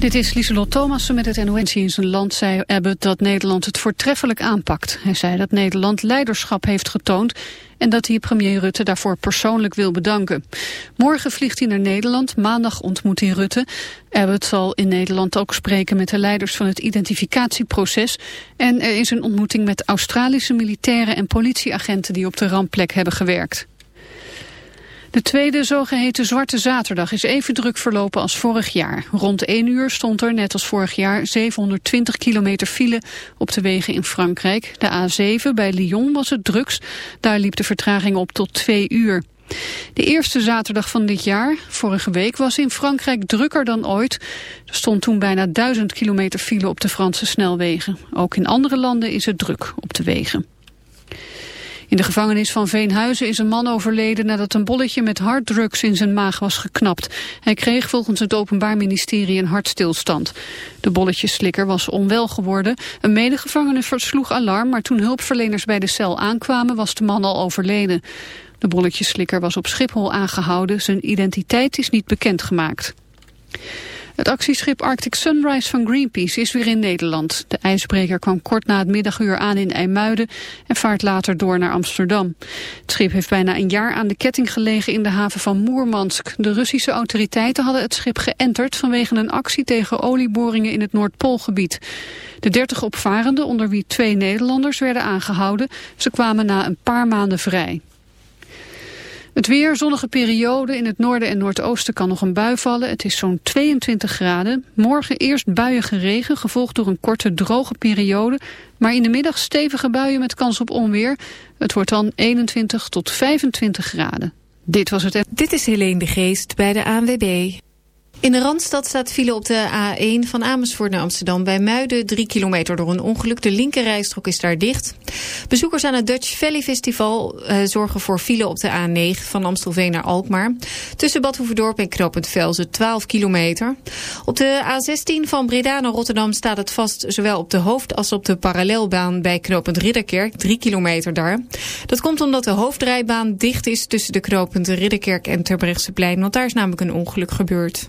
Dit is Lieselot Thomassen met het NONC in zijn land zei Abbott dat Nederland het voortreffelijk aanpakt. Hij zei dat Nederland leiderschap heeft getoond en dat hij premier Rutte daarvoor persoonlijk wil bedanken. Morgen vliegt hij naar Nederland, maandag ontmoet hij Rutte. Abbott zal in Nederland ook spreken met de leiders van het identificatieproces. En er is een ontmoeting met Australische militairen en politieagenten die op de rampplek hebben gewerkt. De tweede zogeheten Zwarte Zaterdag is even druk verlopen als vorig jaar. Rond 1 uur stond er, net als vorig jaar, 720 kilometer file op de wegen in Frankrijk. De A7 bij Lyon was het drukst. Daar liep de vertraging op tot 2 uur. De eerste zaterdag van dit jaar, vorige week, was in Frankrijk drukker dan ooit. Er stond toen bijna 1000 kilometer file op de Franse snelwegen. Ook in andere landen is het druk op de wegen. In de gevangenis van Veenhuizen is een man overleden nadat een bolletje met harddrugs in zijn maag was geknapt. Hij kreeg volgens het Openbaar Ministerie een hartstilstand. De bolletjeslikker was onwel geworden. Een medegevangene versloeg alarm, maar toen hulpverleners bij de cel aankwamen was de man al overleden. De bolletjeslikker was op Schiphol aangehouden. Zijn identiteit is niet bekendgemaakt. Het actieschip Arctic Sunrise van Greenpeace is weer in Nederland. De ijsbreker kwam kort na het middaguur aan in IJmuiden en vaart later door naar Amsterdam. Het schip heeft bijna een jaar aan de ketting gelegen in de haven van Moermansk. De Russische autoriteiten hadden het schip geënterd vanwege een actie tegen olieboringen in het Noordpoolgebied. De dertig opvarenden, onder wie twee Nederlanders, werden aangehouden. Ze kwamen na een paar maanden vrij. Het weer, zonnige periode. In het noorden en noordoosten kan nog een bui vallen. Het is zo'n 22 graden. Morgen eerst buiige regen, gevolgd door een korte droge periode. Maar in de middag stevige buien met kans op onweer. Het wordt dan 21 tot 25 graden. Dit was het. Dit is Helene de Geest bij de ANWB. In de Randstad staat file op de A1 van Amersfoort naar Amsterdam. Bij Muiden 3 kilometer door een ongeluk. De linkerrijstrook is daar dicht. Bezoekers aan het Dutch Valley Festival uh, zorgen voor file op de A9 van Amstelveen naar Alkmaar. Tussen Bad Hoeverdorp en Knopend Velzen 12 kilometer. Op de A16 van Breda naar Rotterdam staat het vast zowel op de hoofd- als op de parallelbaan bij Knopend Ridderkerk. 3 kilometer daar. Dat komt omdat de hoofdrijbaan dicht is tussen de Knopend Ridderkerk en Terbrechtseplein. Want daar is namelijk een ongeluk gebeurd.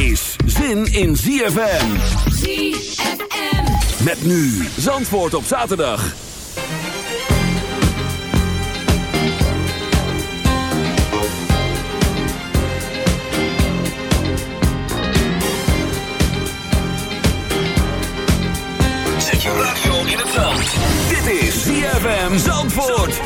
is zin in ZFM. ZFM. Met nu Zandvoort op zaterdag. Zet je radio in het zand. Dit is ZFM Zandvoort.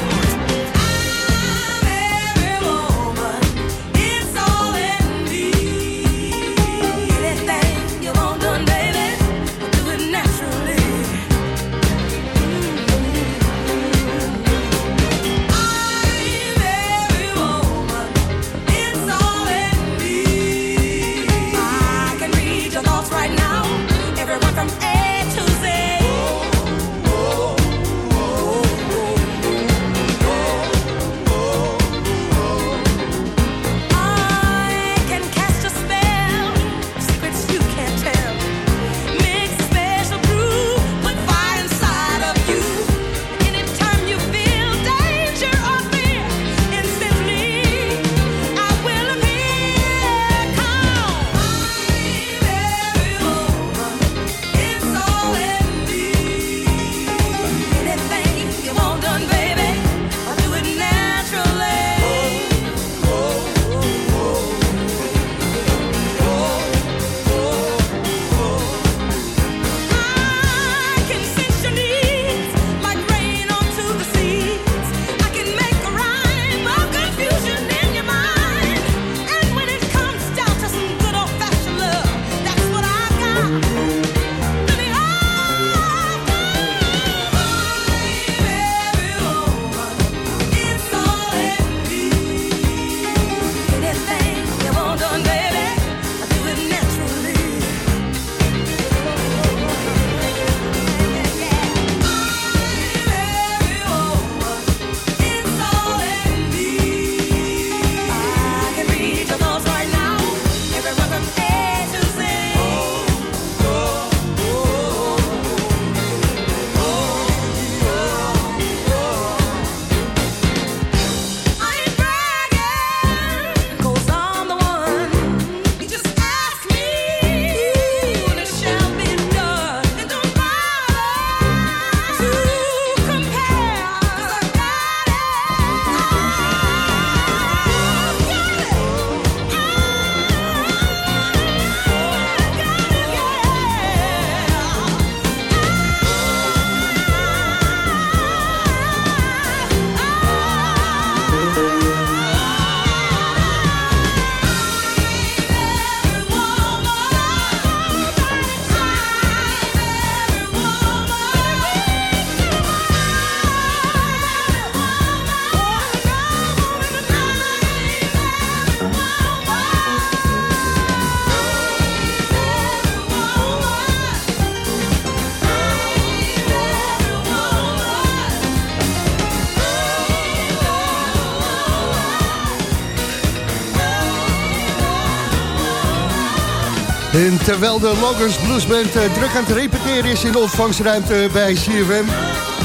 Terwijl de Logans Bluesband uh, druk aan het repeteren is in de ontvangstruimte bij CFM...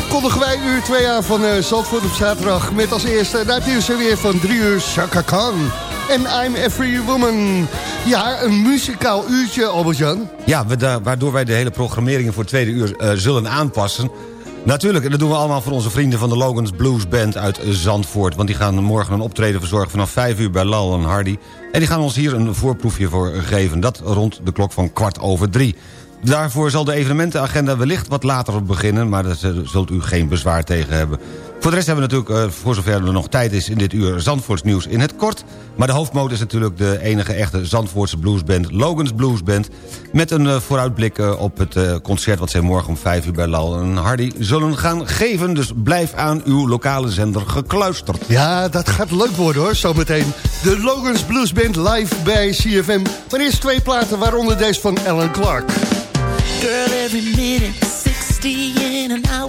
kondigen wij uur 2 aan van uh, Zandvoort op zaterdag... met als eerste naar nieuws weer van 3 uur Chaka Khan en I'm Every Woman. Ja, een muzikaal uurtje, Albert-Jan. Ja, waardoor wij de hele programmering voor het tweede uur uh, zullen aanpassen... Natuurlijk, en dat doen we allemaal voor onze vrienden van de Logans Blues Band uit Zandvoort. Want die gaan morgen een optreden verzorgen vanaf 5 uur bij Lal en Hardy. En die gaan ons hier een voorproefje voor geven. Dat rond de klok van kwart over drie. Daarvoor zal de evenementenagenda wellicht wat later beginnen... maar daar zult u geen bezwaar tegen hebben. Voor de rest hebben we natuurlijk, uh, voor zover er nog tijd is... in dit uur Zandvoorts nieuws in het kort. Maar de hoofdmoot is natuurlijk de enige echte Zandvoortse bluesband... Logan's Bluesband, met een uh, vooruitblik uh, op het concert... wat zij morgen om 5 uur bij Lal en Hardy zullen gaan geven. Dus blijf aan uw lokale zender gekluisterd. Ja, dat gaat leuk worden hoor, zometeen. De Logan's Bluesband live bij CFM. Maar eerst twee platen, waaronder deze van Alan Clark. Girl, every minute, 60 in an hour,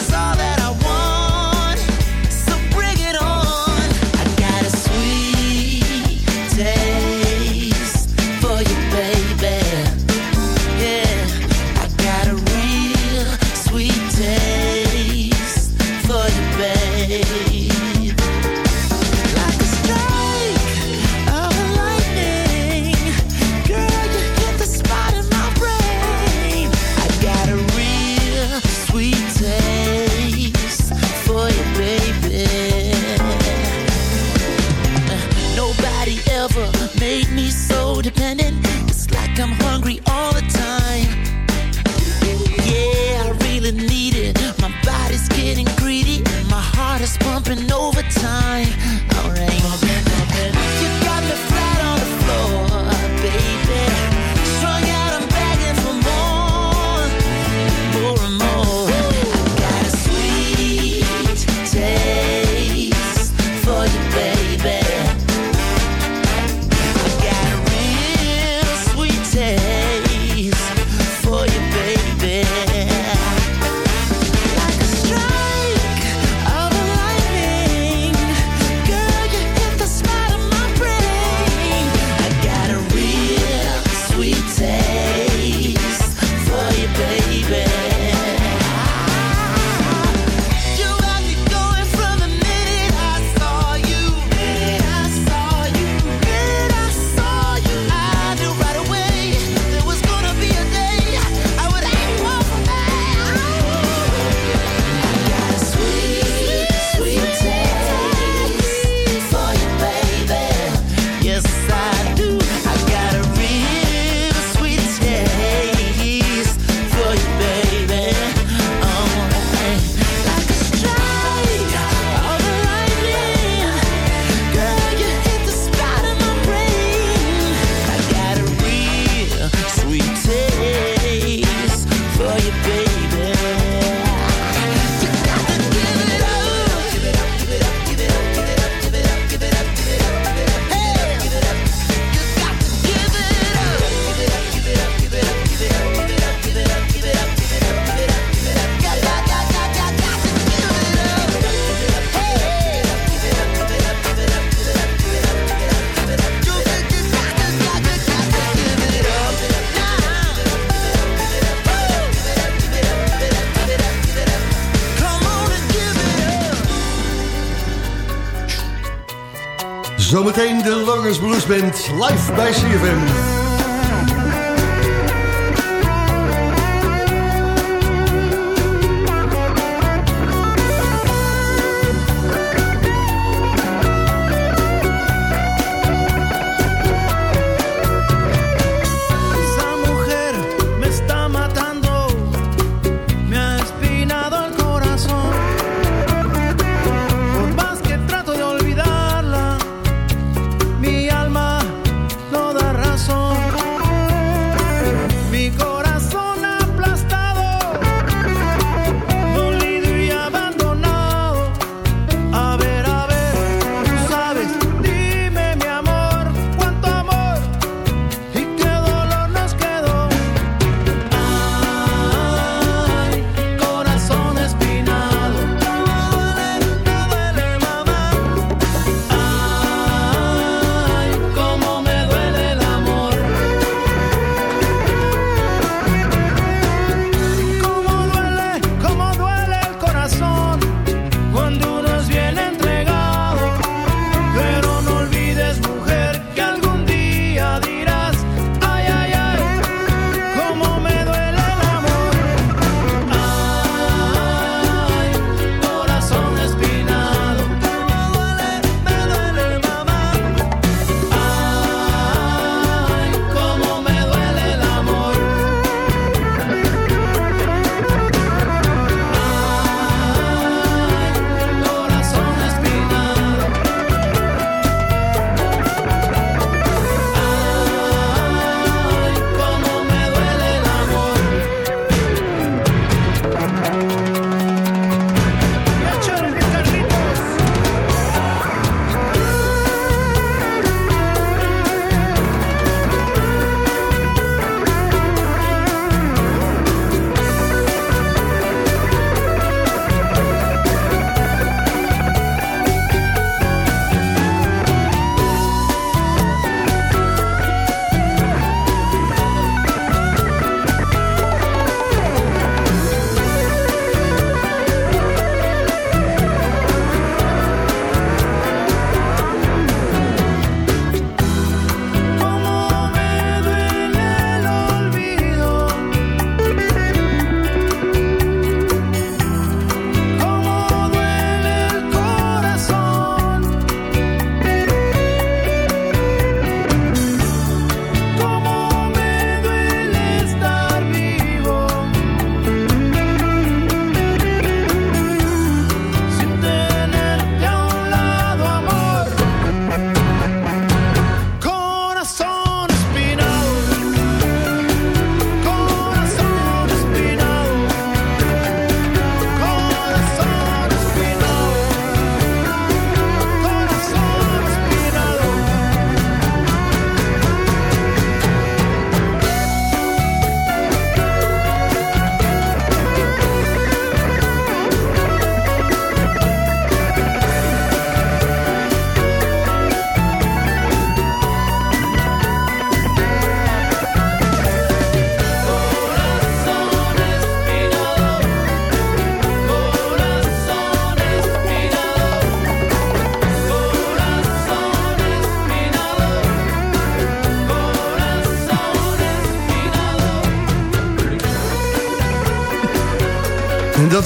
Live bij CFM.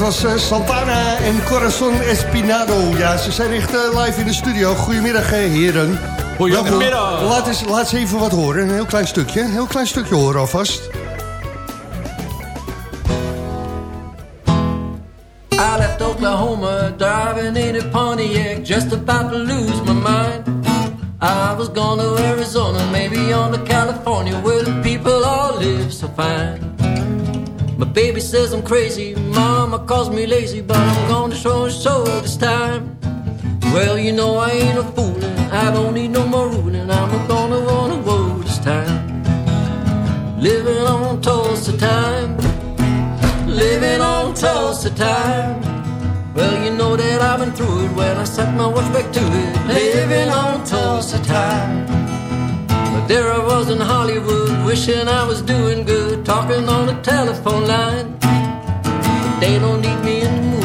Was eh, Santana en Corazon Espinado. Ja, ze zijn echt eh, live in de studio. Goedemiddag, eh, heren. Goedemiddag. Laat eens, laat eens even wat horen. Een heel klein stukje. Een heel klein stukje horen alvast. I left Oklahoma driving in a Pontiac just about to lose my mind. I was going to Arizona, maybe on to California where the people all live so fine. My baby says I'm crazy, mama calls me lazy, but I'm gonna show and show this time. Well, you know I ain't a foolin', I don't need no more ruling, I'm gonna wanna roll this time. Living on of time, living on of time. Well, you know that I've been through it when I set my watch back to it, living on of time. There I was in Hollywood, wishing I was doing good, talking on the telephone line. But they don't need me in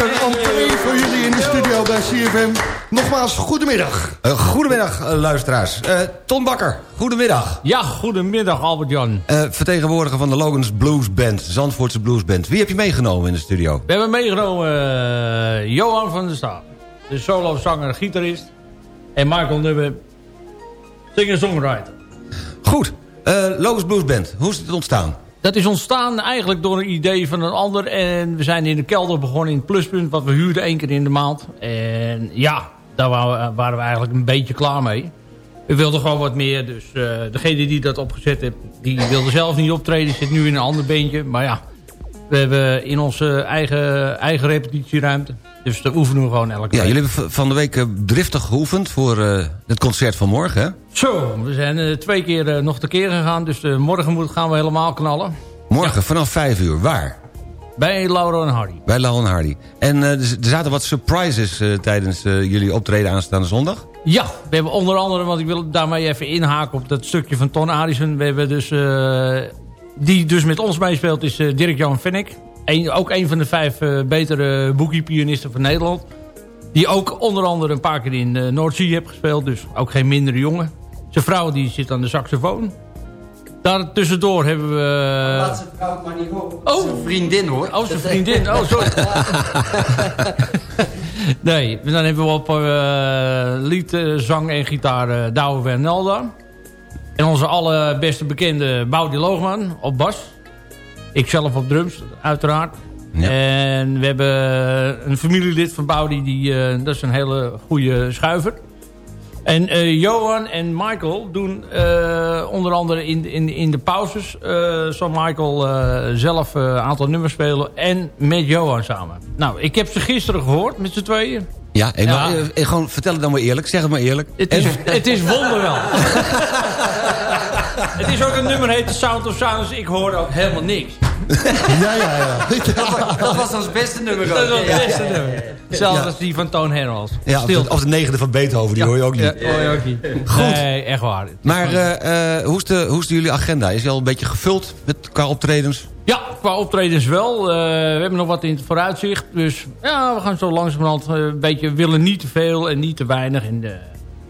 Een entree voor jullie in de studio bij CFM. Nogmaals, goedemiddag. Eh, goedemiddag, eh, luisteraars. Eh, Ton Bakker, goedemiddag. Ja, goedemiddag Albert-Jan. Eh, vertegenwoordiger van de Logans Blues Band, Zandvoortse Blues Band. Wie heb je meegenomen in de studio? We hebben meegenomen Johan van der Staat. De solo-zanger en gitarist. En Michael Nubbe, singer-songwriter. Goed, eh Logans Blues Band, hoe is het ontstaan? Dat is ontstaan eigenlijk door een idee van een ander. En we zijn in de kelder begonnen in het pluspunt. Wat we huurden één keer in de maand. En ja, daar waren we, waren we eigenlijk een beetje klaar mee. We wilden gewoon wat meer. Dus eh, degene die dat opgezet heeft, die wilde zelf niet optreden. Zit nu in een ander beentje. Maar ja, we hebben in onze eigen, eigen repetitieruimte. Dus daar oefenen we gewoon elke Ja, week. jullie hebben van de week eh, driftig geoefend voor eh, het concert van morgen, hè? Zo, we zijn eh, twee keer eh, nog tekeer gegaan. Dus morgen moet, gaan we helemaal knallen. Morgen vanaf vijf uur, waar? Bij Laura en Hardy. Bij Lau en Hardy. En eh, er zaten wat surprises tijdens jullie optreden aanstaande zondag? Ja, we hebben onder andere, want ik wil daarmee even inhaken op dat stukje van Ton Arison. We hebben dus, die dus met ons meespeelt, is Dirk-Jan Vennik. Een, ook een van de vijf eh, betere boogie-pianisten van Nederland. Die ook onder andere een paar keer in uh, Noordzee heeft gespeeld. Dus ook geen mindere jongen. Zijn vrouw die zit aan de saxofoon. Daar tussendoor hebben we... Laat zijn vrouw maar niet horen. Oh. Zijn vriendin hoor. Oh, zijn vriendin. Oh, sorry. nee, dan hebben we op uh, lied, uh, zang en gitaar uh, Douwe Vernelda. En onze allerbeste bekende Boudi Loogman op bas. Ikzelf op drums, uiteraard. Ja. En we hebben een familielid van Boudi, die, uh, dat is een hele goede schuiver. En uh, Johan en Michael doen uh, onder andere in, in, in de pauzes... Zal Michael zelf een aantal nummers spelen en met Johan samen. Nou, ik heb ze gisteren gehoord met z'n tweeën. Ja, en ja. Maar, gewoon vertel het dan maar eerlijk. Zeg het maar eerlijk. Het is, het is wonderwel. het is ook een nummer heet The Sound of Sounds. Ik hoor ook helemaal niks. ja, ja, ja. dat, dat was ons beste nummer. Dat was ons beste nummer. Zelfs als die van Toon Hermans. Ja, of de, of de, negende van Beethoven, die ja. hoor je ook niet. Ja, hoor je ook niet. Goed. Nee, echt waar. Maar uh, uh, hoe, is de, hoe is de jullie agenda? Is die al een beetje gevuld met, qua optredens? Ja, qua optredens wel. Uh, we hebben nog wat in het vooruitzicht. Dus ja, we gaan zo langzamerhand een beetje... willen niet te veel en niet te weinig. En,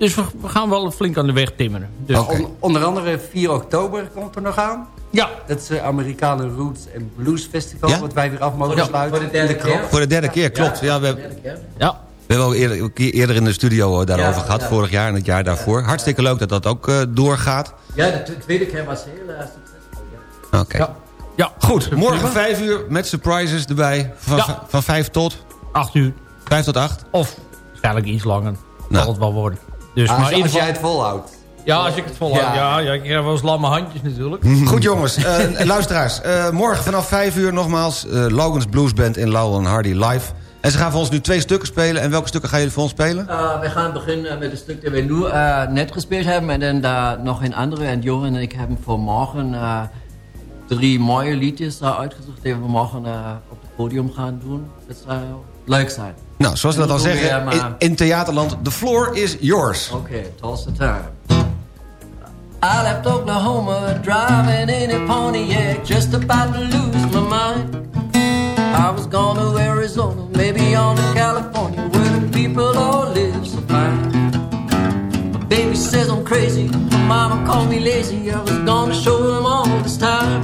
dus we, we, gaan wel flink aan de weg timmeren. Dus. Okay. On, onder andere 4 oktober komt er nog aan. Ja. Dat is de Amerikanen Roots and Blues Festival. Ja? Wat wij weer af mogen ja. sluiten. Voor de derde keer. Voor de derde keer, klopt. Ja, ja we hebben... Ja. We hebben ook eerder, eerder in de studio daarover ja, gehad, ja. vorig jaar en het jaar daarvoor. Hartstikke leuk dat dat ook uh, doorgaat. Ja, de tweede keer was heel uh, succesvol. Oké. Okay. Ja. ja. Goed, morgen vijf uur met surprises erbij. Van, ja. van vijf tot? Acht uur. Vijf tot acht? Of waarschijnlijk iets langer. Nou. Zal het wel worden. Dus, als, maar als, als jij het volhoudt. Ja, als ik het volhoud. Ja, ja, ja ik heb wel eens lamme handjes natuurlijk. Goed jongens, uh, luisteraars. Uh, morgen vanaf 5 uur nogmaals uh, Logan's Blues Band in Laurel Hardy live. En ze gaan voor ons nu twee stukken spelen. En welke stukken gaan jullie voor ons spelen? Uh, we gaan beginnen met het stuk dat we nu net gespeeld hebben. En dan daar nog een andere. En Joran en ik hebben voor morgen drie mooie liedjes uitgezocht... die we morgen op het podium gaan doen. Dat zou leuk zijn. Nou, zoals we dat al zeggen, in, in Theaterland, the floor is yours. Oké, okay, toss the time. I left Oklahoma driving in a Pontiac, just about to lose my mind. I was going to Arizona, maybe on to California, where the people all live so fine. My baby says I'm crazy. My mama called me lazy. I was gonna show him all this time.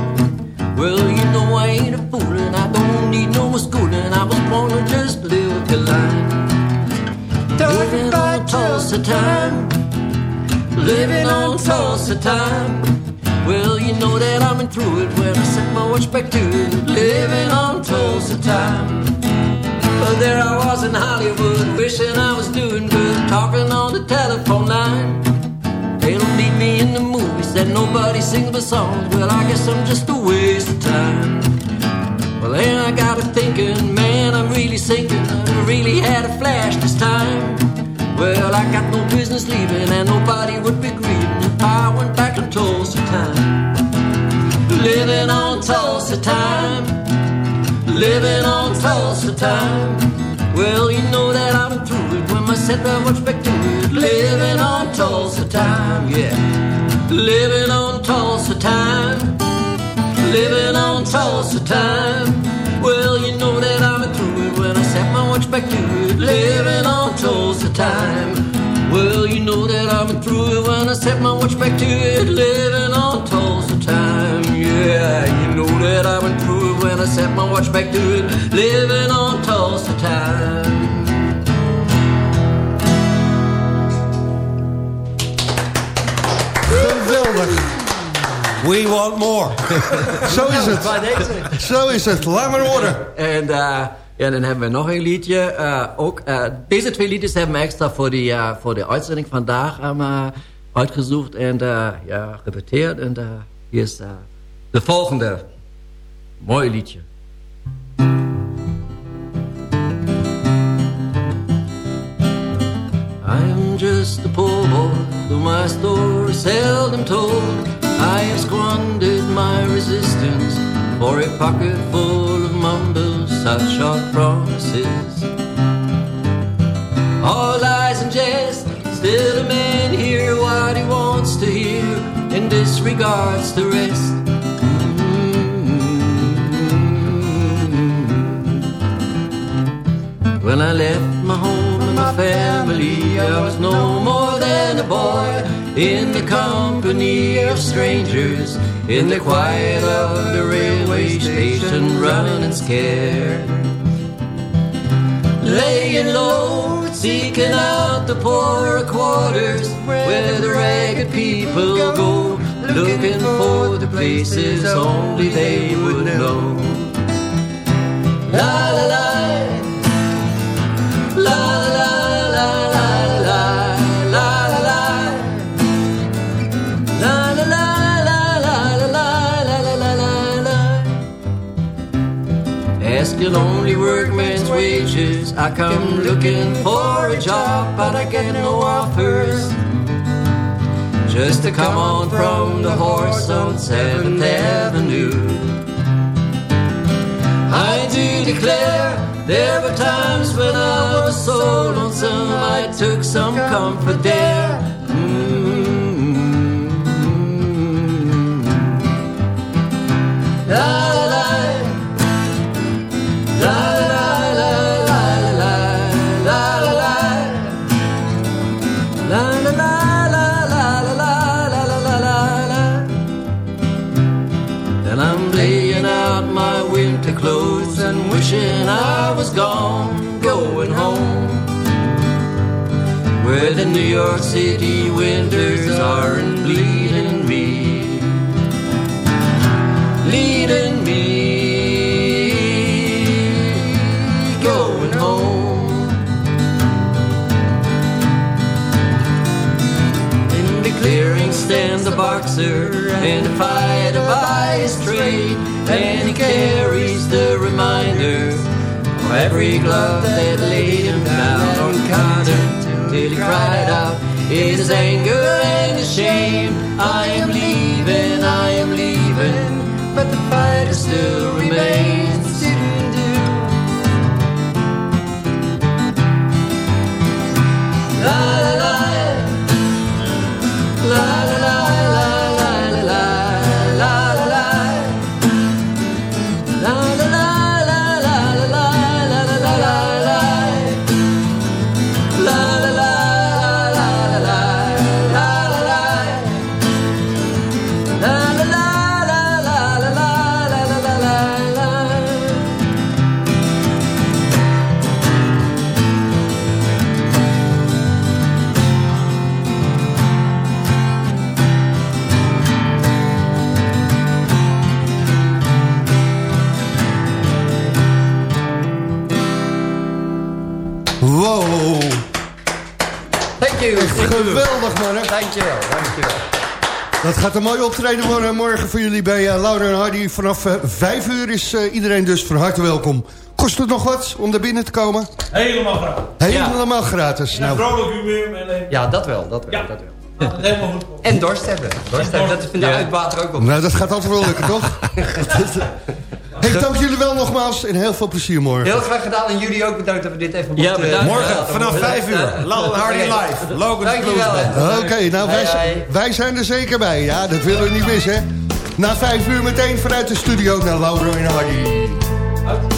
Well, you know I ain't a fool and I don't need no schooling. I was born to just live the line. Living on Tulsa time. Living on Tulsa time. Well, you know that I'm in through it when I set my watch back to it. Living on Tulsa time. But there I was in Hollywood, wishing I was doing good, talking on the telephone line. They don't need me in the movies, and nobody sings my songs. Well, I guess I'm just a waste of time. Well, then I got to thinking, man, I'm really sinking. I really had a flash this time. Well, I got no business leaving, and nobody would be grieving if I went back to Tulsa time. Living on Tulsa time. Living on Tulsa time. Well, you know that I'm through it when my watch back to it. Living on Tulsa time, yeah. Living on Tulsa time. Living on Tulsa time. Well, you know that I'm through it when I set my watch back to it. Living on Tulsa time. Well, you know that I'm through it when I set my watch back to it. Living on Tulsa time, yeah. You know that I'm through it when I set my watch back to it. Living on Tulsa time. Geweldig. We want more. Zo is het. Bij deze. Zo is het. Laat maar horen. En eh, ja, dan hebben we nog een liedje. eh, ook, eh, deze twee liedjes hebben we extra voor, die, eh, voor de uitzending vandaag eh, uitgezocht en eh, ja, gerepeteerd. En hier is de volgende. Mooi liedje. I am just a poor boy, though my story seldom told. I have squandered my resistance for a pocket full of mumbles, such are promises. All lies and jest, still a man hear what he wants to hear and disregards the rest. Mm-hmm. When I left my home and my family, I was no more than a boy in the company of strangers, in the quiet of the railway station, running scared. Laying low, seeking out the poorer quarters where the ragged people go, looking for the places only they would know. La la. La la la la la Asking only workman's wages. I come looking for a job But I get no offers. Just to come on from the horse on 7th Avenue. I do declare there were times when I was so lonesome I took some comfort there. York City winters aren't bleeding me, leading me, going home. In the clearing stands a boxer and a fighter by his trade, and he carries the reminder of every glove that laid him down on cotton till he cried out in his anger and his shame. I am leaving, I am leaving, but the fighter still remains. Geweldig, man. Dankjewel, dankjewel. Dat gaat een mooi optreden worden morgen voor jullie bij uh, Laura en Hardy. Vanaf uh, vijf uur is uh, iedereen dus van harte welkom. Kost het nog wat om daar binnen te komen? Helemaal gratis. Helemaal ja. gratis. Nou. vrolijk humeur. Met ja, dat wel, dat wel. Ja. Dat wel. Goed. En dorst hebben. Dorst hebben. Dat vindt de ja. uitbater ook wel. Nou, dat gaat altijd wel lukken, toch? Hey, dank jullie wel nogmaals en heel veel plezier morgen. Heel graag gedaan en jullie ook bedankt dat we dit even ja, mochten. Bedankt. Morgen vanaf 5 uur. Lal Hardy live. Logan's Blues Oké, okay, nou wij, wij, zijn er zeker bij. Ja, dat willen we niet missen. Na 5 uur meteen vanuit de studio naar Laura en Hardy.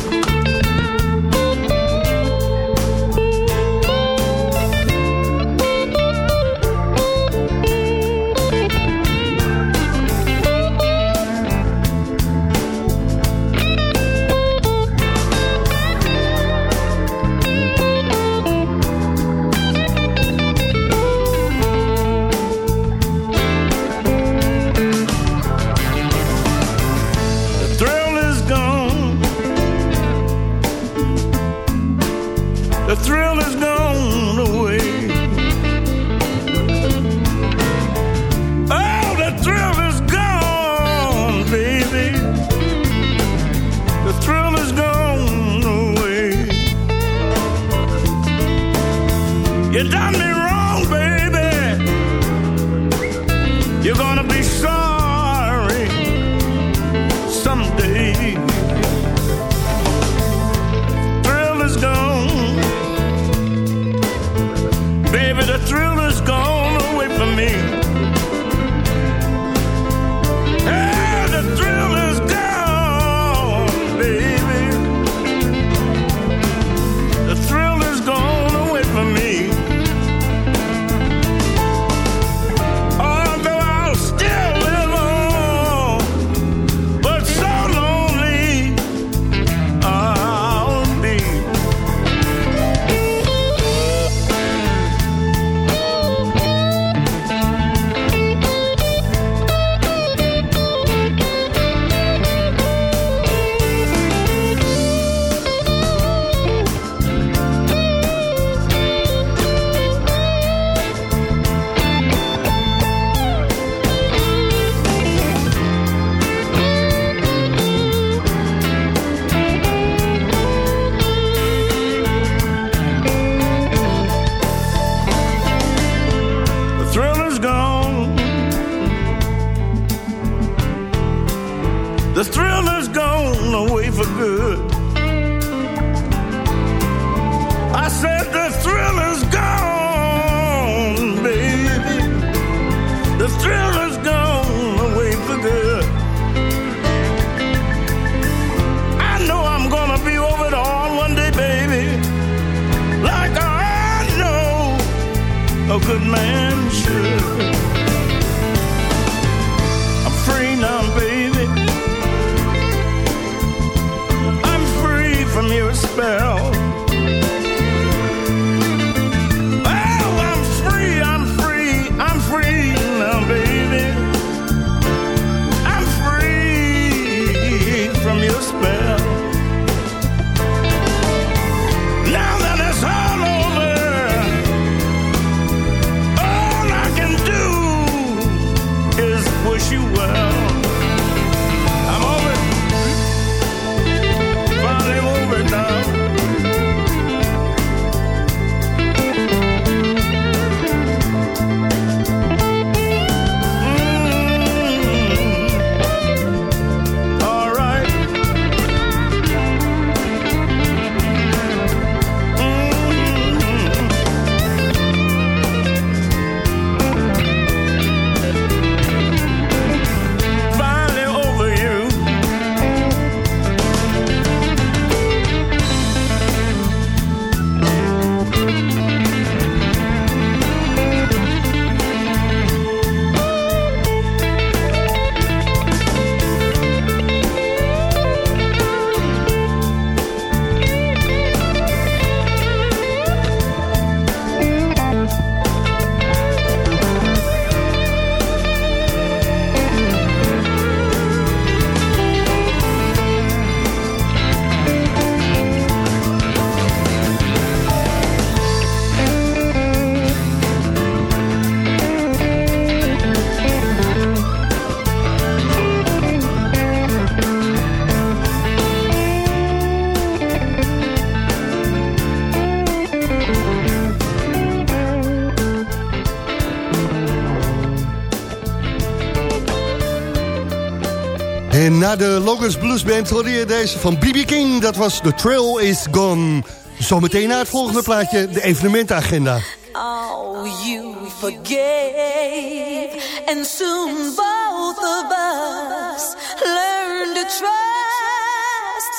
En na de Logans Blues Band hoorde je deze van B.B. King. Dat was The Trail is Gone. Zometeen na het volgende plaatje, de evenementenagenda. Oh, you forgave, and soon both of us learn to trust,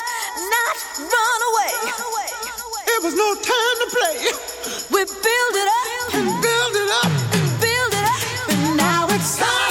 not run away. It was no time to play. We build it up and build it up and build it up, and now it's solid,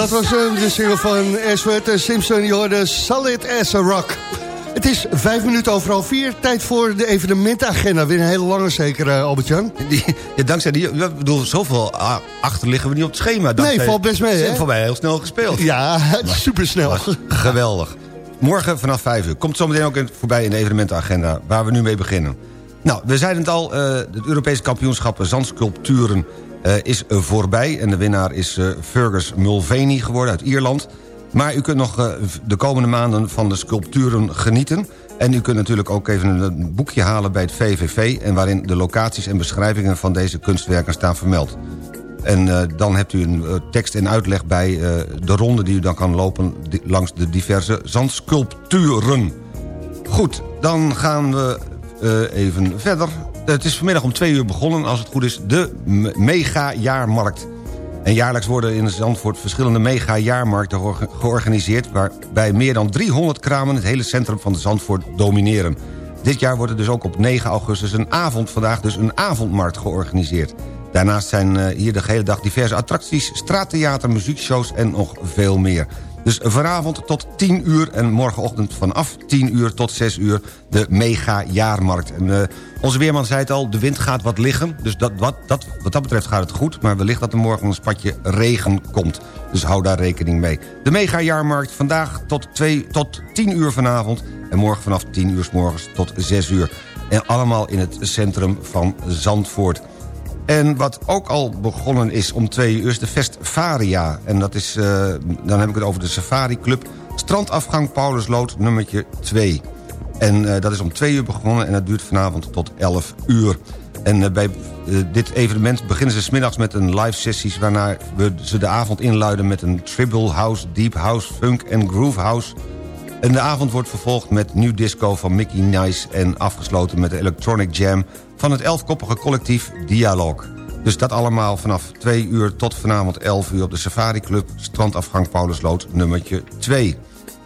dat was hem, de single van Ashworth Simpson. Je hoorde Solid as a Rock. Het is vijf minuten overal vier. Tijd voor de evenementagenda. Weer een hele lange zeker, eh, Albert-Jan. Ja, dankzij die... Ik bedoel, zoveel ah, achter liggen we niet op het schema. Dankzij- Nee, valt best mee, hè? voor mij heel snel gespeeld. Ja, supersnel. Geweldig. Morgen vanaf 5 uur. Komt zometeen ook voorbij in de evenementenagenda... waar we nu mee beginnen. Nou, we zeiden het al, eh, het Europese kampioenschap zandsculpturen eh, is eh, voorbij. En de winnaar is eh, Fergus Mulvaney geworden uit Ierland. Maar u kunt nog eh, de komende maanden van de sculpturen genieten. En u kunt natuurlijk ook even een boekje halen bij het VVV... en waarin de locaties en beschrijvingen van deze kunstwerken staan vermeld. En dan hebt u een tekst en uitleg bij de ronde die u dan kan lopen... langs de diverse zandsculpturen. Goed, dan gaan we even verder. Het is vanmiddag om twee uur begonnen, als het goed is, de mega-jaarmarkt. En jaarlijks worden in Zandvoort verschillende mega-jaarmarkten georga- georganiseerd... waarbij meer dan 300 kramen het hele centrum van Zandvoort domineren. Dit jaar wordt er dus ook op 9 augustus een avond, vandaag dus een avondmarkt georganiseerd. Daarnaast zijn eh, hier de hele dag diverse attracties, straattheater, muziekshows en nog veel meer. Dus vanavond tot 10 uur en morgenochtend vanaf 10 uur tot 6 uur de mega-jaarmarkt. En, eh, onze weerman zei het al, de wind gaat wat liggen. Dus dat, wat, dat, wat dat betreft gaat het goed. Maar wellicht dat er morgen een spatje regen komt. Dus hou daar rekening mee. De mega-jaarmarkt vandaag tot, 2, tot 10 uur vanavond. En morgen vanaf 10 uur s morgens tot 6 uur. En allemaal in het centrum van Zandvoort. En wat ook al begonnen is om twee uur is de Festvaria. En dat is, eh, dan heb ik het over de Safari Club. Strandafgang Paulusloot nummertje 2. En eh, dat is om twee uur begonnen en dat duurt vanavond tot 11 uur. En eh, bij dit evenement beginnen ze smiddags met een live sessies... waarna we ze de avond inluiden met een tribal house, deep house, funk en groove house... En de avond wordt vervolgd met nieuw disco van Mickey Nice... en afgesloten met de electronic jam van het elfkoppige collectief Dialog. Dus dat allemaal vanaf 2 uur tot vanavond 11 uur op de Safari Club... strandafgang Paulusloot nummertje 2.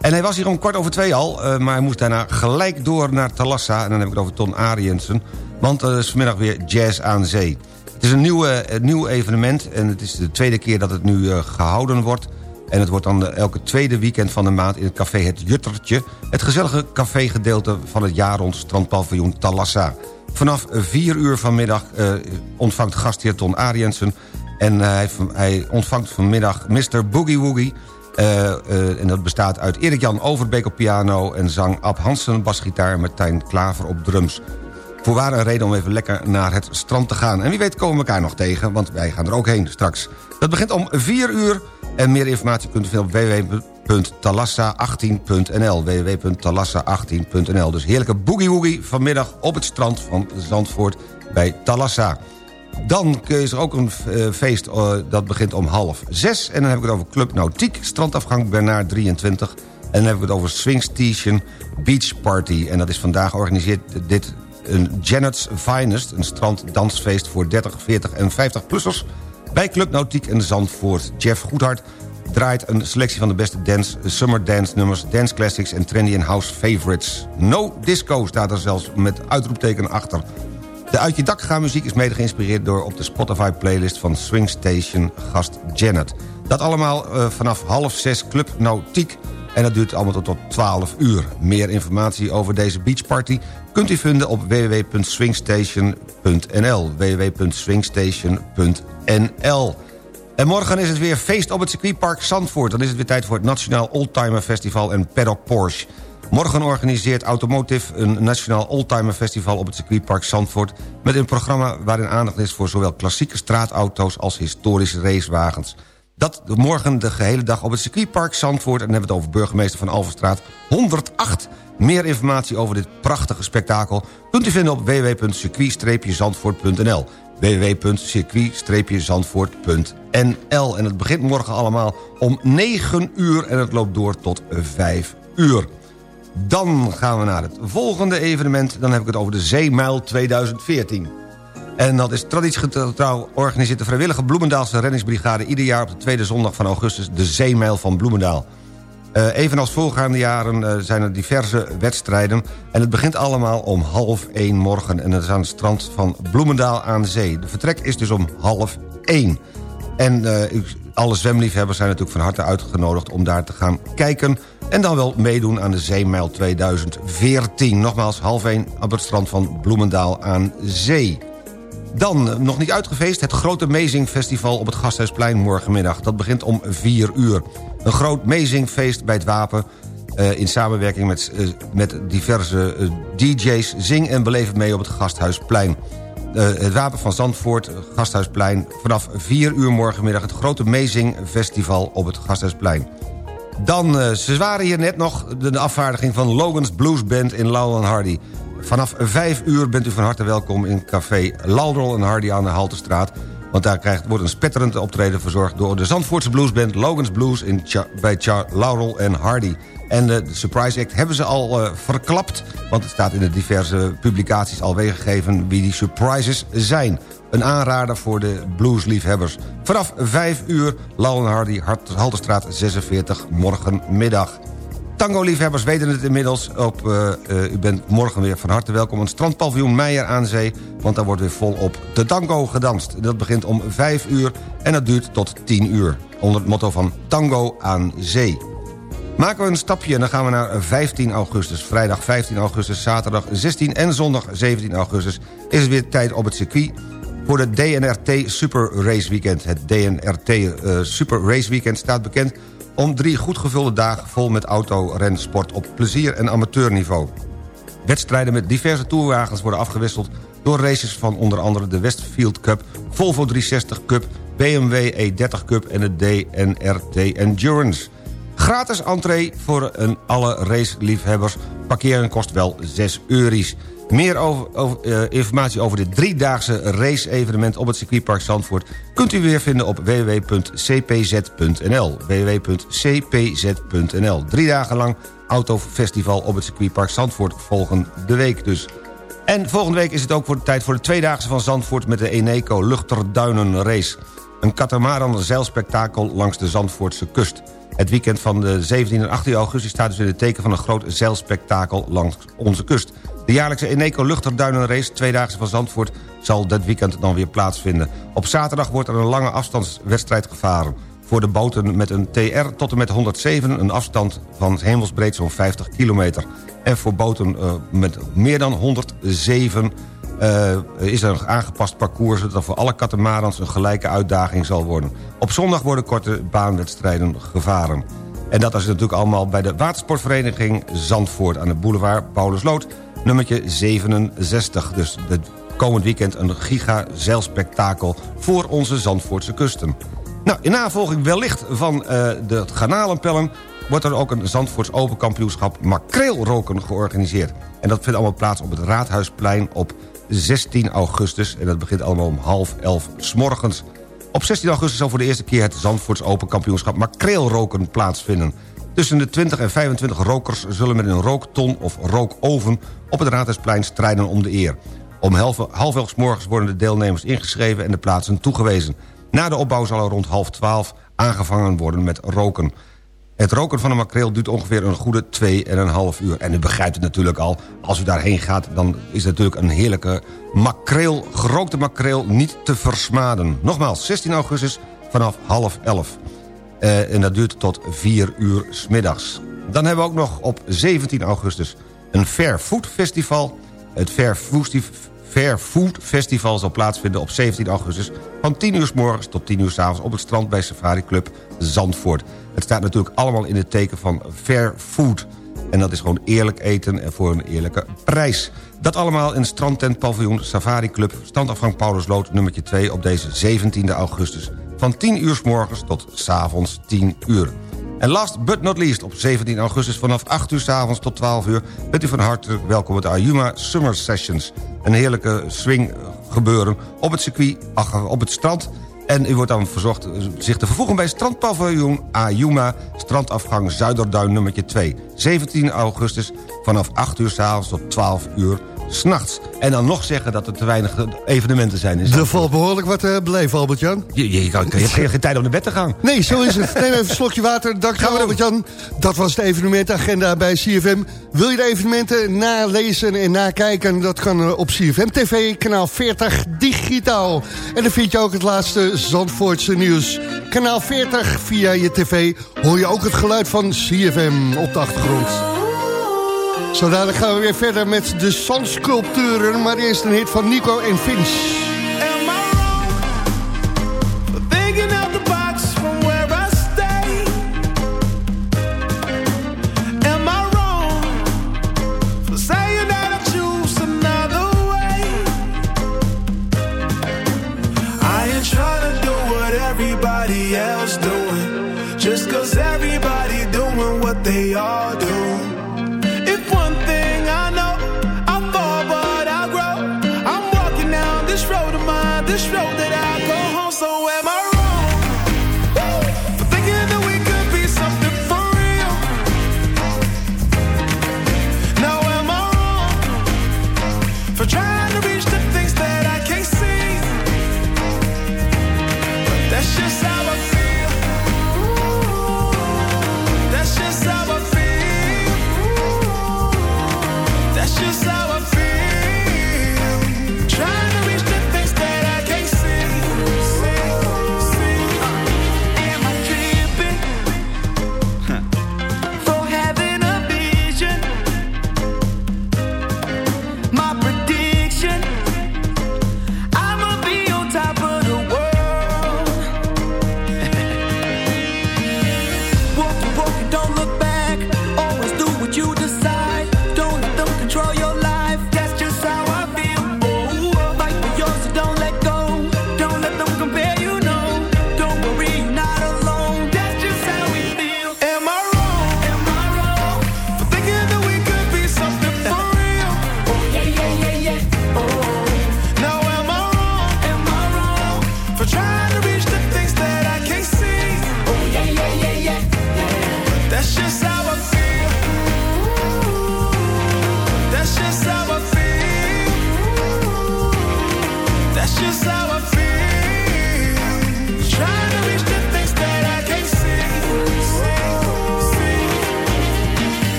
En hij was hier om kwart over twee al, eh, maar hij moest daarna gelijk door naar Talassa... en dan heb ik het over Ton Ariensen, want er is vanmiddag weer Jazz aan Zee. Het is een, nieuwe, een nieuw evenement en het is de tweede keer dat het nu eh, gehouden wordt... En het wordt dan de- elke tweede weekend van de maand in het café Het Juttertje... het gezellige cafégedeelte van het jaar rond strandpaviljoen Talassa. Vanaf 4 uur vanmiddag eh, ontvangt gastheer Ton Ariensen... en eh, hij, hij ontvangt vanmiddag Mr. Boogie Woogie... Eh, eh, en dat bestaat uit Erik-Jan Overbeek op piano... en zang Ab Hansen basgitaar en Martijn Klaver op drums. Voorwaar een reden om even lekker naar het strand te gaan. En wie weet komen we elkaar nog tegen, want wij gaan er ook heen straks. Dat begint om 4 uur en meer informatie kunt u vinden op www.talassa18.nl www.talassa18.nl Dus heerlijke boogie-woogie vanmiddag op het strand van Zandvoort bij Talassa. Dan is er ook een eh, feest eh, dat begint om half zes. En dan heb ik het over Club Nautiek, strandafgang Bernard 23. En dan heb ik het over Swing Station Beach Party. En dat is vandaag georganiseerd dit een Janet's Finest... een stranddansfeest voor 30, 40 en 50-plussers... bij Club Nautiek en Zandvoort. Jeff Goedhart draait een selectie van de beste dance, summer dance nummers... dance classics en trendy en house favorites. No disco staat er zelfs met uitroepteken achter. De uit je dak gaan muziek is mede geïnspireerd door op de Spotify playlist van Swing Station gast Janet. Dat allemaal eh, vanaf half zes Club Nautiek en dat duurt allemaal tot, tot 12 uur. Meer informatie over deze beachparty kunt u vinden op www.swingstation.nl www.swingstation.nl En morgen is het weer feest op het circuitpark Zandvoort. Dan is het weer tijd voor het Nationaal Oldtimer Festival en Paddock Porsche. Morgen organiseert Automotive een Nationaal Oldtimer Festival op het circuitpark Zandvoort... met een programma waarin aandacht is voor zowel klassieke straatauto's als historische racewagens. Dat morgen de gehele dag op het circuitpark Zandvoort... en dan hebben we het over burgemeester van Alverstraat 108. Meer informatie over dit prachtige spektakel... kunt u vinden op www.circuit-zandvoort.nl www.circuit-zandvoort.nl En het begint morgen allemaal om 9 uur en het loopt door tot 5 uur. Dan gaan we naar het volgende evenement. Dan heb ik het over de Zeemijl 2014. En dat is traditiegetrouw organiseert de vrijwillige Bloemendaalse reddingsbrigade... ieder jaar op de tweede zondag van augustus de Zeemijl van Bloemendaal. Eh, evenals voorgaande jaren eh, zijn er diverse wedstrijden... en het begint allemaal om half één morgen... en dat is aan het strand van Bloemendaal aan zee. De vertrek is dus om half één. En eh, alle zwemliefhebbers zijn natuurlijk van harte uitgenodigd... om daar te gaan kijken en dan wel meedoen aan de Zeemijl 2014. Nogmaals, half één op het strand van Bloemendaal aan zee. Dan, eh, nog niet uitgefeest, het grote Amazing Festival op het Gasthuisplein morgenmiddag. Dat begint om 4 uur. Een groot Amazing bij het Wapen... eh, in samenwerking met, eh, met diverse DJ's. Zing en beleef mee op het Gasthuisplein. Het Wapen van Zandvoort, Gasthuisplein... vanaf 4 uur morgenmiddag het grote Amazing Festival op het Gasthuisplein. Dan, ze waren hier net nog de, afvaardiging van Logan's Blues Band in Laurel Hardy. Vanaf 5 uur bent u van harte welkom in café Laurel Hardy aan de Haltestraat. Want daar krijgt, wordt een spetterend optreden verzorgd... door de Zandvoortse bluesband Logan's Blues in bij Cha Laurel en Hardy. En de, Surprise Act hebben ze al eh, verklapt... want het staat in de diverse publicaties al weergegeven... wie die surprises zijn. Een aanrader voor de bluesliefhebbers. Vanaf 5 uur, Laurel en Hardy, Haltestraat 46, morgenmiddag. Tango-liefhebbers weten het inmiddels. Op, eh, eh, u bent morgen weer van harte welkom. Een strandpaviljoen Meijer aan zee. Want daar wordt weer volop de tango gedanst. Dat begint om 5 uur en dat duurt tot 10 uur. Onder het motto van Tango aan Zee. Maken we een stapje en dan gaan we naar 15 augustus. Vrijdag 15 augustus, zaterdag 16 en zondag 17 augustus... is het weer tijd op het circuit voor de DNRT Super Race Weekend. Het DNRT eh, Super Race Weekend staat bekend om drie goed gevulde dagen... vol met autorensport op plezier- en amateurniveau. Wedstrijden met diverse toerwagens worden afgewisseld... door races van onder andere de Westfield Cup, Volvo 360 Cup... BMW E30 Cup en de DNRT Endurance. Gratis entree voor een alle raceliefhebbers. Parkeren kost wel 6 euro's. Meer over, eh, informatie over dit driedaagse race-evenement op het circuitpark Zandvoort... kunt u weer vinden op www.cpz.nl. www.cpz.nl. Drie dagen lang autofestival op het circuitpark Zandvoort volgende week dus. En volgende week is het ook voor de tijd voor de tweedaagse van Zandvoort... met de Eneco Luchterduinen Race. Een katamaran zeilspektakel langs de Zandvoortse kust. Het weekend van de 17 en 18 augustus staat dus in het teken van een groot zeilspektakel langs onze kust. De jaarlijkse Eneco Luchterduinenrace, tweedaagse van Zandvoort, zal dit weekend dan weer plaatsvinden. Op zaterdag wordt er een lange afstandswedstrijd gevaren. Voor de boten met een TR tot en met 107 een afstand van hemelsbreed zo'n 50 kilometer. En voor boten uh, met meer dan 107 uh, is er een aangepast parcours... zodat voor alle katamarans een gelijke uitdaging zal worden. Op zondag worden korte baanwedstrijden gevaren. En dat is natuurlijk allemaal bij de watersportvereniging Zandvoort... aan de boulevard Paulusloot, nummertje 67. Dus komend weekend een giga-zeilspektakel voor onze Zandvoortse kusten. Nou, in navolging wellicht van uh, de garnalenpellen... wordt er ook een Zandvoorts Open Kampioenschap makreelroken georganiseerd. En dat vindt allemaal plaats op het Raadhuisplein op 16 augustus. En dat begint allemaal om half elf s morgens. Op 16 augustus zal voor de eerste keer het Zandvoorts Open Kampioenschap makreelroken plaatsvinden. Tussen de 20 en 25 rokers zullen met een rookton of rookoven... op het Raadhuisplein strijden om de eer. Om half, elf morgens worden de deelnemers ingeschreven en de plaatsen toegewezen. Na de opbouw zal er rond half 12 aangevangen worden met roken. Het roken van een makreel duurt ongeveer een goede 2,5 uur. En u begrijpt het natuurlijk al, als u daarheen gaat... dan is het natuurlijk een heerlijke makreel, gerookte makreel niet te versmaden. Nogmaals, 16 augustus vanaf half 11. Uh, en dat duurt tot 4 uur smiddags. Dan hebben we ook nog op 17 augustus een Fair Food Festival. Het Fair Food, Festival zal plaatsvinden op 17 augustus... van 10 uur s morgens tot 10 uur s avonds op het strand bij Safari Club Zandvoort. Het staat natuurlijk allemaal in het teken van fair food. En dat is gewoon eerlijk eten en voor een eerlijke prijs. Dat allemaal in strandtent paviljoen Safari Club... standafgang Paulusloot nummertje 2 op deze 17e augustus. Van 10 uur s morgens tot s avonds 10 uur. En last but not least, op 17 augustus vanaf 8 uur s avonds tot 12 uur... bent u van harte welkom op de Ayuma Summer Sessions. Een heerlijke swing gebeuren op het circuit, op het strand... En u wordt dan verzocht zich te vervoegen bij strandpaviljoen Ayuma... strandafgang Zuiderduin nummertje 2. 17 augustus vanaf 8 uur s'avonds tot 12 uur s'nachts. En dan nog zeggen dat er te weinig evenementen zijn. Er valt behoorlijk wat te beleven, Albert-Jan. Je, je, je, kan, je hebt geen, geen tijd om naar bed te gaan. Nee, zo is het. Neem even een slokje water. Dankjewel, Albert-Jan. Dat was de evenementagenda bij CFM. Wil je de evenementen nalezen en nakijken? Dat kan eh, op CFM TV, kanaal 40, digitaal. En dan vind je ook het laatste Zandvoortse nieuws. Kanaal 40 via je tv hoor je ook het geluid van CFM op de achtergrond. Zo gaan we weer verder met de zandsculpturen. Maar eerst een hit van Nico en Vince.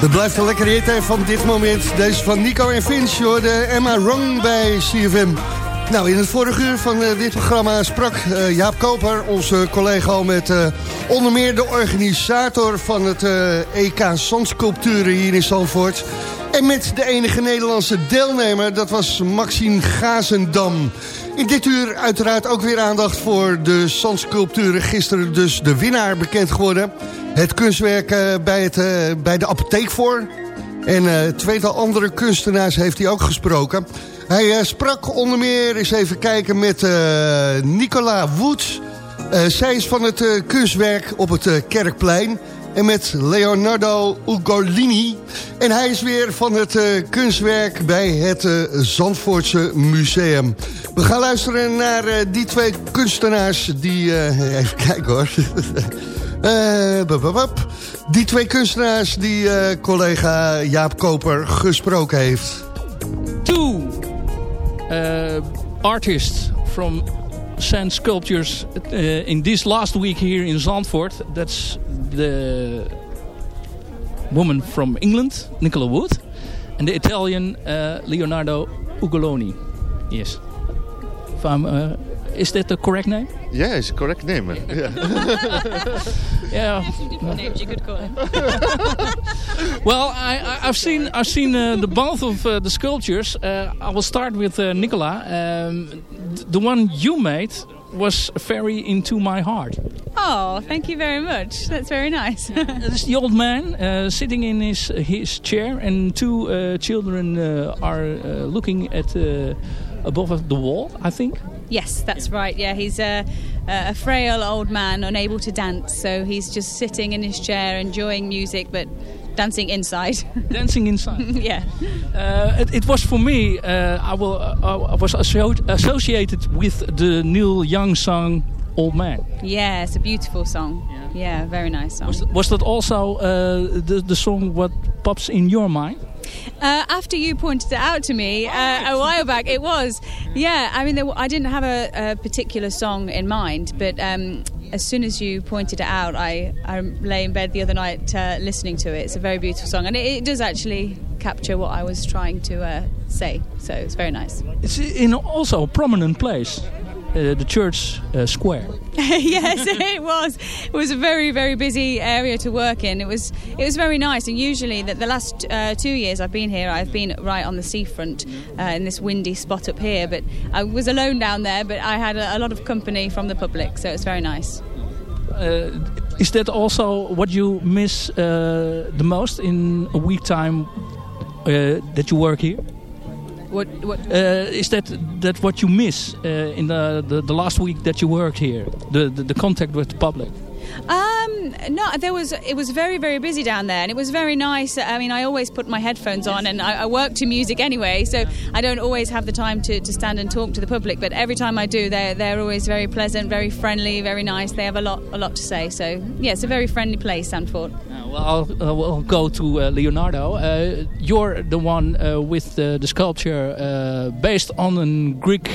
Dat blijft een lekkere hit van dit moment. Deze van Nico en hoor, de Emma Wrong bij CFM. Nou, in het vorige uur van eh, dit programma sprak eh, Jaap Koper, onze collega, met eh, onder meer de organisator van het eh, EK Zandsculpturen hier in Zandvoort. En met de enige Nederlandse deelnemer, dat was Maxine Gazendam. In dit uur uiteraard ook weer aandacht voor de zandsculpturen. Gisteren dus de winnaar bekend geworden. Het kunstwerk eh, bij, het, eh, bij de apotheek voor. En tweetal andere kunstenaars heeft hij ook gesproken. Hij sprak onder meer, eens even kijken, met eh, Nicola Woods. Eh, zij is van het eh, kunstwerk op het eh, Kerkplein. En met Leonardo Ugolini. En hij is weer van het kunstwerk bij het Zandvoortse Museum. We gaan luisteren naar die twee kunstenaars die... even kijken hoor. Bup. Die twee kunstenaars die collega Jaap Koper gesproken heeft. two artists from sand sculptures uh, in this last week here in Zandvoort. That's the woman from England, Nicola Wood, and the Italian uh, Leonardo Ugoloni. Yes. If I'm, uh, is that the correct name? Yeah, it's a correct name. Yeah. Yeah. Different names you could call him. Well, I, I, I've seen I've seen uh, the both of uh, the sculptures. Uh, I will start with uh, Nicola. Um, th- the one you made was very into my heart. Oh, thank you very much. That's very nice. It's the old man uh, sitting in his his chair, and two uh, children uh, are uh, looking at uh, above the wall. I think. Yes, that's right. Yeah, he's a, a frail old man, unable to dance, so he's just sitting in his chair, enjoying music, but dancing inside. Dancing inside. yeah. Uh, it, it was for me. Uh, I will. Uh, I was asso- associated with the Neil Young song "Old Man." Yeah, it's a beautiful song. Yeah, very nice song. Was, was that also uh, the the song what pops in your mind? Uh, after you pointed it out to me uh, a while back, it was. Yeah, I mean, there, w- I didn't have a, a particular song in mind, but um, as soon as you pointed it out, I, I lay in bed the other night uh, listening to it. It's a very beautiful song, and it, it does actually capture what I was trying to uh, say. So it's very nice. It's in also a prominent place, uh, the church uh, square. yes, it was. It was a very, very busy area to work in. It was, it was very nice. And usually, that the last uh, two years I've been here, I've been right on the seafront uh, in this windy spot up here. But I was alone down there. But I had a, a lot of company from the public, so it's very nice. Uh, is that also what you miss uh, the most in a week time uh, that you work here? What, what? Uh, is that that what you miss uh, in the, the the last week that you worked here? The the, the contact with the public. Um, no, there was. It was very, very busy down there, and it was very nice. I mean, I always put my headphones on, and I, I work to music anyway, so I don't always have the time to, to stand and talk to the public. But every time I do, they're they're always very pleasant, very friendly, very nice. They have a lot a lot to say. So yeah, it's a very friendly place, Sandford. Well, I'll, uh, we'll go to uh, Leonardo. Uh, you're the one uh, with the, the sculpture uh, based on a Greek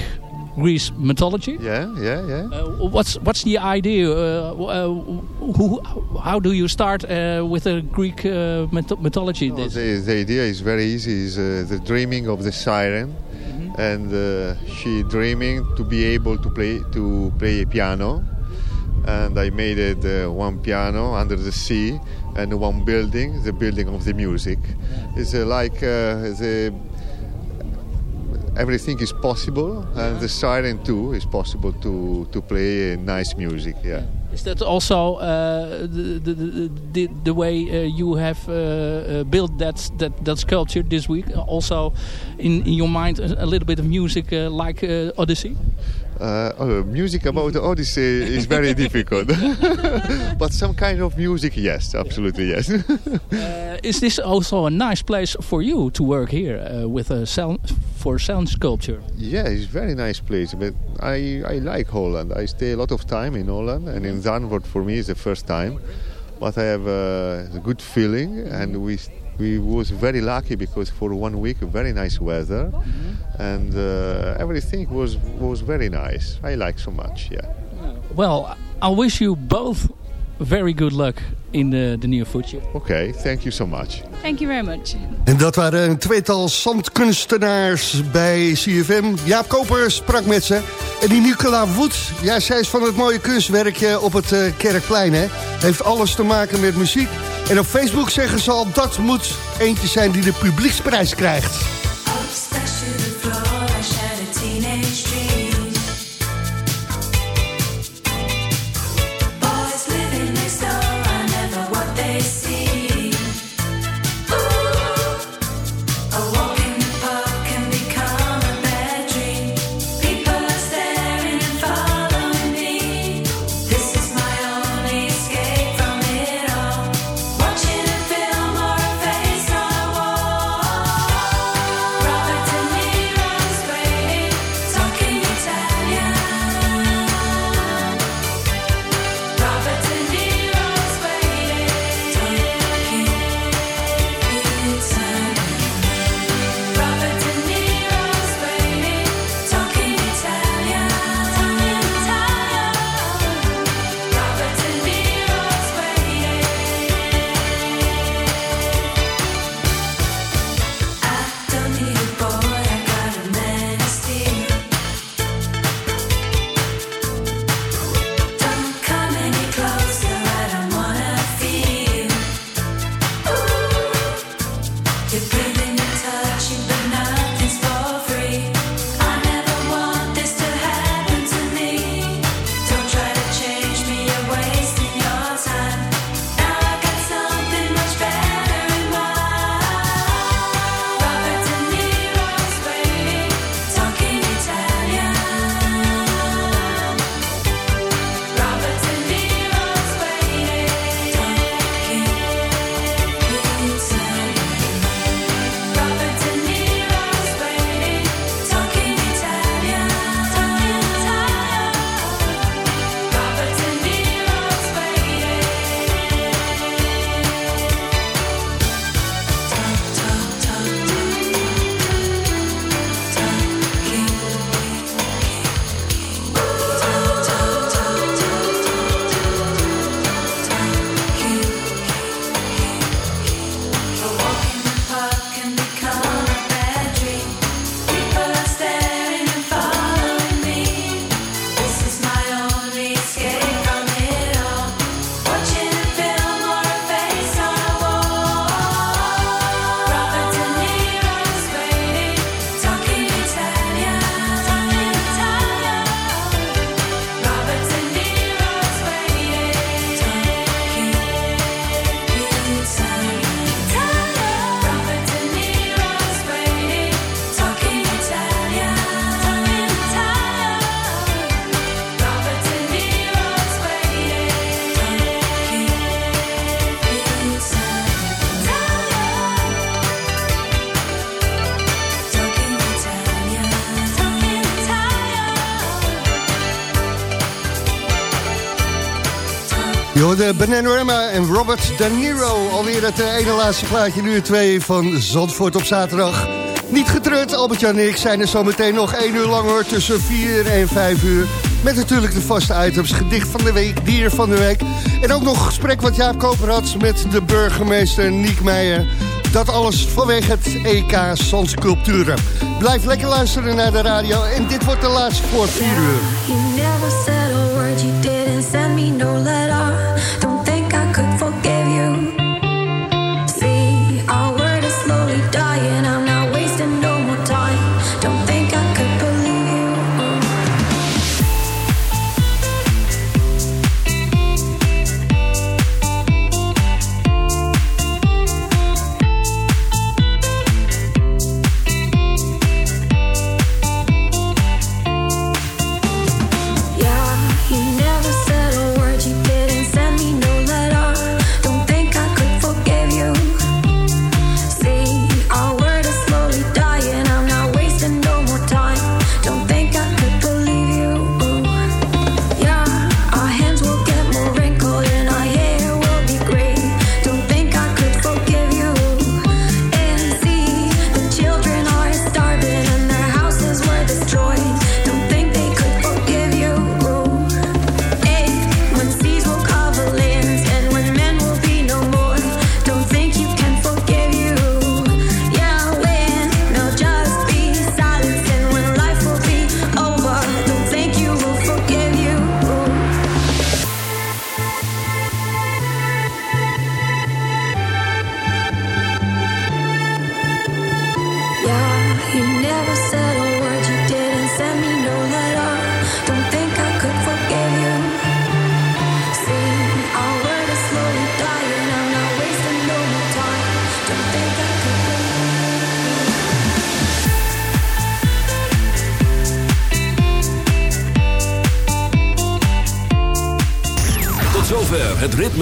Greece mythology. Yeah, yeah, yeah. Uh, what's what's the idea? Uh, uh, who, how do you start uh, with a Greek uh, myth- mythology? This? the, the idea is very easy. Is uh, the dreaming of the siren, and uh, she dreaming to be able to play to play a piano. And I made it uh, one piano under the sea and one building, the building of the music. It's uh, like uh, the everything is possible, and the siren too is possible to to play uh, nice music. Yeah. Is that also uh, the, the, the, the, the way uh, you have uh, uh, built that, that, that sculpture this week? Also in, in your mind a, a little bit of music uh, like uh, Odyssey? Uh, oh, music about the Odyssey is very difficult, but some kind of music, yes, absolutely yes. Uh, is this also a nice place for you to work here uh, with a sound for sound sculpture? yeah, it's very nice place, but I I like Holland. I stay a lot of time in Holland, and in Zandvoort for me is the first time, but I have uh, a good feeling, and we. We was very lucky because for one week very nice weather, and uh, everything was was very nice. I like so much, yeah. Well, I wish you both very good luck in the, the near future. Okay, thank you so much. Thank you very much. En dat waren een tweetal zandkunstenaars bij CFM. Jaap Koper sprak met ze. En die Nicola Woed, ja, zij is van het mooie kunstwerkje op het eh, Kerkplein. Hè. Heeft alles te maken met muziek. En op Facebook zeggen ze al, dat moet eentje zijn die de publieksprijs krijgt. de eh, Bananarama en Robert De Niro. Alweer het eh, ene laatste plaatje, nu 2 van Zandvoort op zaterdag. Niet getreurd, Albert-Jan en ik zijn er zometeen nog één uur langer tussen 4 en 5 uur. Met natuurlijk de vaste items, gedicht van de week, dier van de week. En ook nog gesprek wat Jaap Koper had met de burgemeester Niek Meijer. Dat alles vanwege het EK Zandsculpturen. Blijf lekker luisteren naar de radio en dit wordt de laatste voor 4 uur.